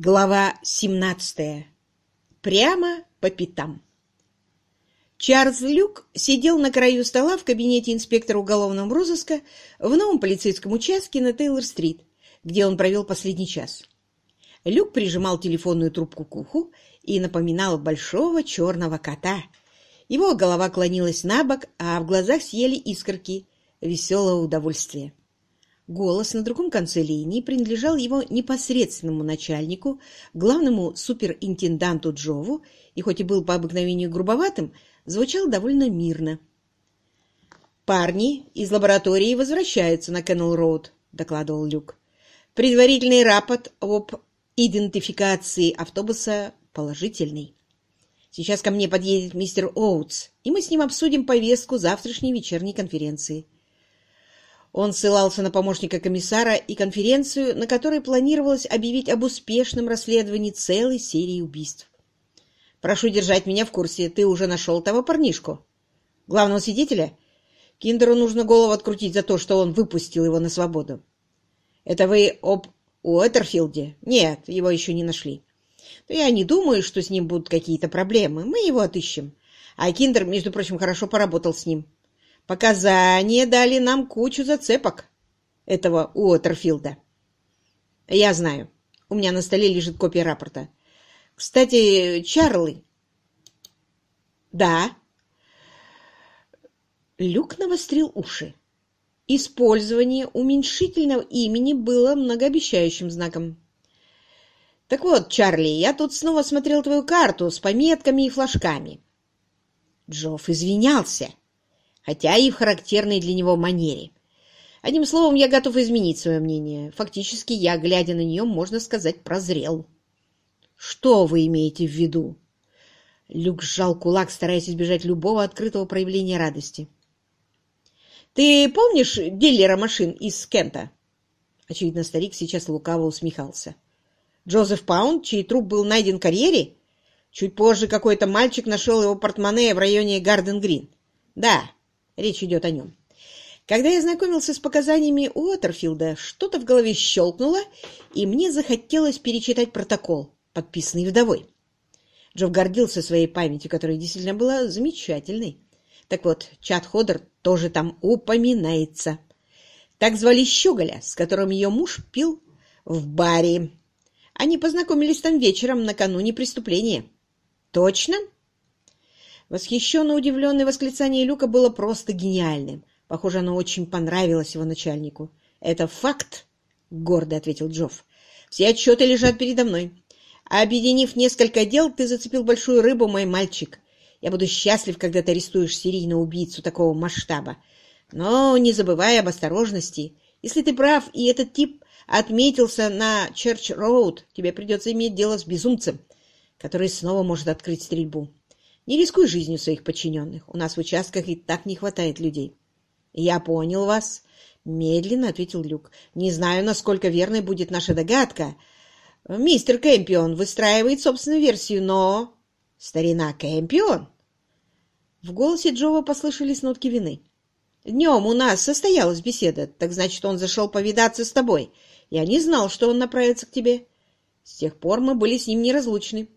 Глава 17. Прямо по пятам. Чарльз Люк сидел на краю стола в кабинете инспектора уголовного розыска в новом полицейском участке на Тейлор-стрит, где он провел последний час. Люк прижимал телефонную трубку к уху и напоминал большого черного кота. Его голова клонилась на бок, а в глазах съели искорки веселого удовольствия. Голос на другом конце линии принадлежал его непосредственному начальнику, главному суперинтенданту Джову, и хоть и был по обыкновению грубоватым, звучал довольно мирно. «Парни из лаборатории возвращаются на Кеннел-Роуд», — докладывал Люк. «Предварительный рапорт об идентификации автобуса положительный. Сейчас ко мне подъедет мистер Оутс, и мы с ним обсудим повестку завтрашней вечерней конференции». Он ссылался на помощника комиссара и конференцию, на которой планировалось объявить об успешном расследовании целой серии убийств. «Прошу держать меня в курсе. Ты уже нашел того парнишку? Главного свидетеля? Киндеру нужно голову открутить за то, что он выпустил его на свободу. Это вы об Уэттерфилде? Нет, его еще не нашли. Но я не думаю, что с ним будут какие-то проблемы. Мы его отыщем. А Киндер, между прочим, хорошо поработал с ним. Показания дали нам кучу зацепок этого Уотерфилда. Я знаю. У меня на столе лежит копия рапорта. Кстати, Чарли... Да. Люк навострил уши. Использование уменьшительного имени было многообещающим знаком. Так вот, Чарли, я тут снова смотрел твою карту с пометками и флажками. Джофф извинялся хотя и в характерной для него манере. Одним словом, я готов изменить свое мнение. Фактически, я, глядя на нее, можно сказать, прозрел. Что вы имеете в виду? Люк сжал кулак, стараясь избежать любого открытого проявления радости. «Ты помнишь дилера машин из Кента?» Очевидно, старик сейчас лукаво усмехался. «Джозеф Паунд, чей труп был найден в карьере? Чуть позже какой-то мальчик нашел его портмоне в районе Гарден-Грин. Да, Речь идет о нем. Когда я знакомился с показаниями Уотерфилда, что-то в голове щелкнуло, и мне захотелось перечитать протокол, подписанный вдовой. Джофф гордился своей памятью, которая действительно была замечательной. Так вот, Чат Ходер тоже там упоминается. Так звали Щеголя, с которым ее муж пил в баре. Они познакомились там вечером накануне преступления. Точно? Восхищенно удивленное восклицание Люка было просто гениальным. Похоже, оно очень понравилось его начальнику. «Это факт», — гордо ответил Джофф. «Все отчеты лежат передо мной. Объединив несколько дел, ты зацепил большую рыбу, мой мальчик. Я буду счастлив, когда ты арестуешь серийного убийцу такого масштаба. Но не забывай об осторожности. Если ты прав, и этот тип отметился на Черч-Роуд, тебе придется иметь дело с безумцем, который снова может открыть стрельбу. Не рискуй жизнью своих подчиненных. У нас в участках и так не хватает людей. Я понял вас. Медленно ответил Люк. Не знаю, насколько верной будет наша догадка. Мистер Кэмпион выстраивает собственную версию, но... Старина Кэмпион? В голосе Джова послышались нотки вины. Днем у нас состоялась беседа, так значит, он зашел повидаться с тобой. Я не знал, что он направится к тебе. С тех пор мы были с ним неразлучны.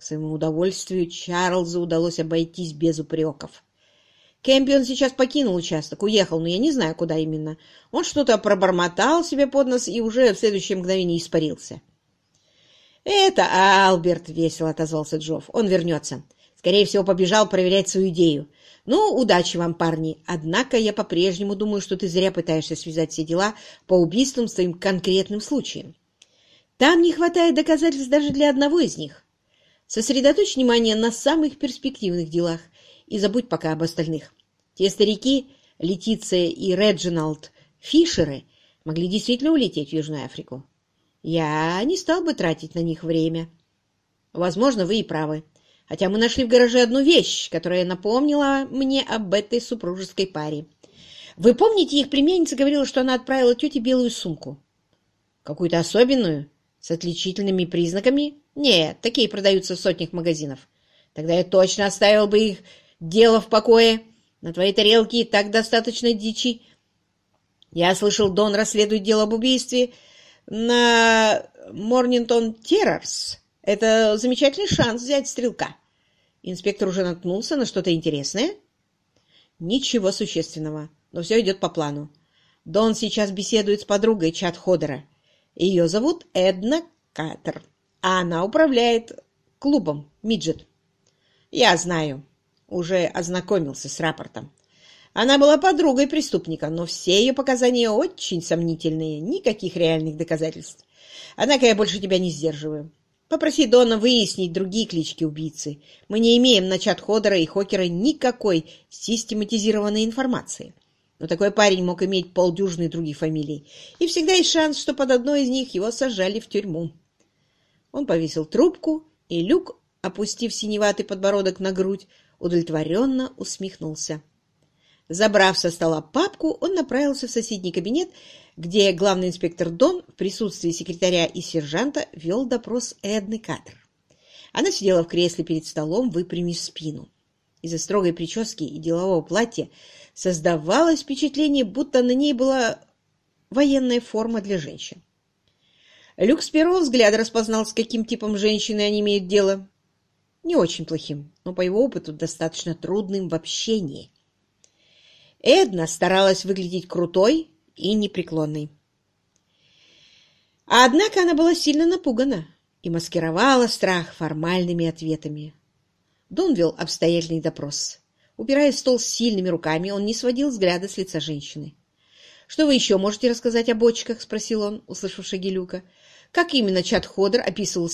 К своему удовольствию Чарльзу удалось обойтись без упреков. Кэмпион сейчас покинул участок, уехал, но я не знаю, куда именно. Он что-то пробормотал себе под нос и уже в следующее мгновение испарился. «Это Алберт!» — весело отозвался Джофф. «Он вернется. Скорее всего, побежал проверять свою идею. Ну, удачи вам, парни. Однако я по-прежнему думаю, что ты зря пытаешься связать все дела по убийствам с твоим конкретным случаем. Там не хватает доказательств даже для одного из них. Сосредоточь внимание на самых перспективных делах и забудь пока об остальных. Те старики, Летиция и Реджиналд Фишеры, могли действительно улететь в Южную Африку. Я не стал бы тратить на них время. Возможно, вы и правы. Хотя мы нашли в гараже одну вещь, которая напомнила мне об этой супружеской паре. Вы помните, их племянница говорила, что она отправила тете белую сумку? Какую-то особенную? С отличительными признаками? Нет, такие продаются в сотнях магазинов. Тогда я точно оставил бы их дело в покое. На твоей тарелке и так достаточно дичи. Я слышал, Дон расследует дело об убийстве на Морнинтон Террорс. Это замечательный шанс взять стрелка. Инспектор уже наткнулся на что-то интересное? Ничего существенного, но все идет по плану. Дон сейчас беседует с подругой Чат Ходера. Ее зовут Эдна Катер, а она управляет клубом «Миджет». Я знаю, уже ознакомился с рапортом. Она была подругой преступника, но все ее показания очень сомнительные, никаких реальных доказательств. Однако я больше тебя не сдерживаю. Попроси Дона выяснить другие клички убийцы. Мы не имеем на чат Ходора и Хокера никакой систематизированной информации. Но такой парень мог иметь полдюжины других фамилий, и всегда есть шанс, что под одной из них его сажали в тюрьму. Он повесил трубку, и Люк, опустив синеватый подбородок на грудь, удовлетворенно усмехнулся. Забрав со стола папку, он направился в соседний кабинет, где главный инспектор Дон в присутствии секретаря и сержанта вел допрос Эдны Катер. Она сидела в кресле перед столом, выпрямив спину. Из-за строгой прически и делового платья создавалось впечатление, будто на ней была военная форма для женщин. Люк с первого взгляда распознал, с каким типом женщины они имеют дело. Не очень плохим, но по его опыту достаточно трудным в общении. Эдна старалась выглядеть крутой и непреклонной. Однако она была сильно напугана и маскировала страх формальными ответами. Дон вел обстоятельный допрос. Упираясь стол сильными руками, он не сводил взгляда с лица женщины. «Что вы еще можете рассказать о бочках?» — спросил он, услышав шаги Люка. «Как именно Чат Ходер описывал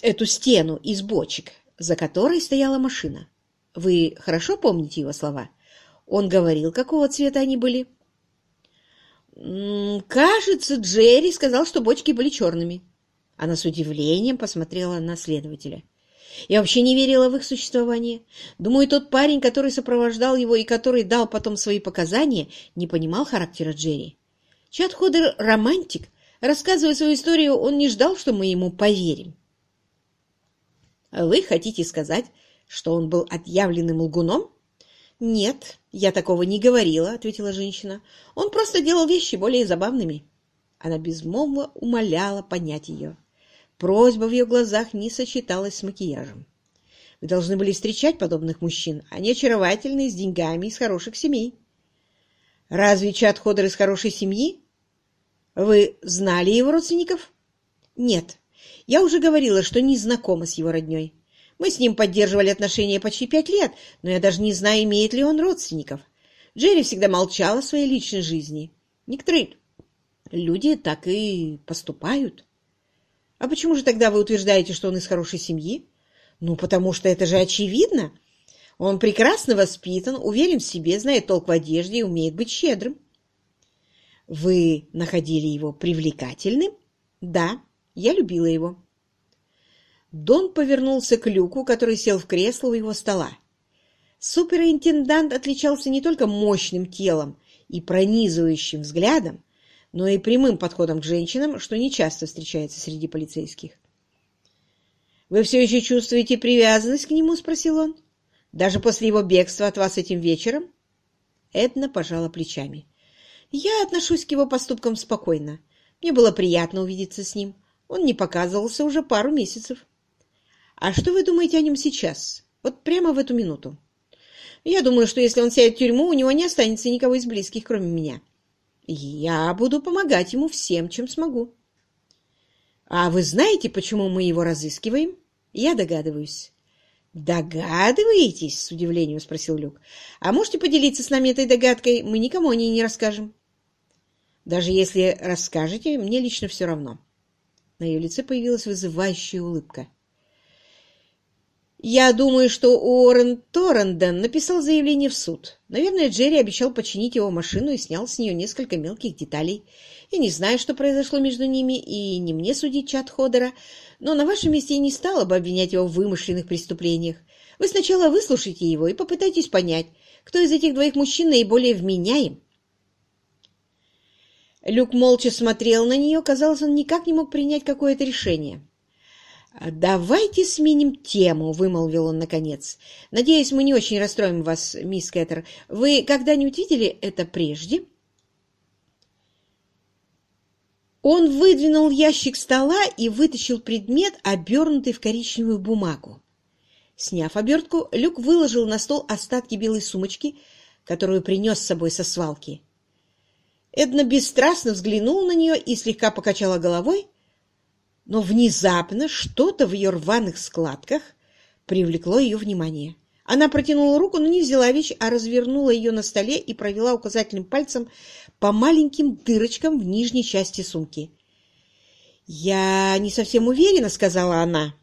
эту стену из бочек, за которой стояла машина?» Вы хорошо помните его слова? Он говорил, какого цвета они были? «Кажется, Джерри сказал, что бочки были черными». Она с удивлением посмотрела на следователя. Я вообще не верила в их существование. Думаю, тот парень, который сопровождал его и который дал потом свои показания, не понимал характера Джерри. Чат Ходер — романтик. Рассказывая свою историю, он не ждал, что мы ему поверим. Вы хотите сказать, что он был отъявленным лгуном? «Нет, я такого не говорила», — ответила женщина. «Он просто делал вещи более забавными». Она безмолвно умоляла понять ее. Просьба в ее глазах не сочеталась с макияжем. Вы должны были встречать подобных мужчин. Они очаровательные, с деньгами, из хороших семей. Разве Чат Ходер из хорошей семьи? Вы знали его родственников? Нет. Я уже говорила, что не знакома с его родней. Мы с ним поддерживали отношения почти пять лет, но я даже не знаю, имеет ли он родственников. Джерри всегда молчал о своей личной жизни. Некоторые люди так и поступают. А почему же тогда вы утверждаете, что он из хорошей семьи? Ну, потому что это же очевидно. Он прекрасно воспитан, уверен в себе, знает толк в одежде и умеет быть щедрым. Вы находили его привлекательным? Да, я любила его. Дон повернулся к Люку, который сел в кресло у его стола. Суперинтендант отличался не только мощным телом и пронизывающим взглядом, но и прямым подходом к женщинам, что нечасто встречается среди полицейских. «Вы все еще чувствуете привязанность к нему?» — спросил он. «Даже после его бегства от вас этим вечером?» Эдна пожала плечами. «Я отношусь к его поступкам спокойно. Мне было приятно увидеться с ним. Он не показывался уже пару месяцев». А что вы думаете о нем сейчас? Вот прямо в эту минуту. Я думаю, что если он сядет в тюрьму, у него не останется никого из близких, кроме меня. Я буду помогать ему всем, чем смогу. А вы знаете, почему мы его разыскиваем? Я догадываюсь. «Догадываетесь?» — с удивлением спросил Люк. «А можете поделиться с нами этой догадкой? Мы никому о ней не расскажем». «Даже если расскажете, мне лично все равно». На ее лице появилась вызывающая улыбка. Я думаю, что Уоррен Торренден написал заявление в суд. Наверное, Джерри обещал починить его машину и снял с нее несколько мелких деталей. Я не знаю, что произошло между ними, и не мне судить чат Ходера, но на вашем месте я не стала бы обвинять его в вымышленных преступлениях. Вы сначала выслушайте его и попытайтесь понять, кто из этих двоих мужчин наиболее вменяем. Люк молча смотрел на нее, казалось, он никак не мог принять какое-то решение. «Давайте сменим тему», — вымолвил он наконец. «Надеюсь, мы не очень расстроим вас, мисс Кэттер. Вы когда-нибудь видели это прежде?» Он выдвинул ящик стола и вытащил предмет, обернутый в коричневую бумагу. Сняв обертку, Люк выложил на стол остатки белой сумочки, которую принес с собой со свалки. Эдна бесстрастно взглянула на нее и слегка покачала головой, но внезапно что-то в ее рваных складках привлекло ее внимание. Она протянула руку, но не взяла вещь, а развернула ее на столе и провела указательным пальцем по маленьким дырочкам в нижней части сумки. «Я не совсем уверена», — сказала она.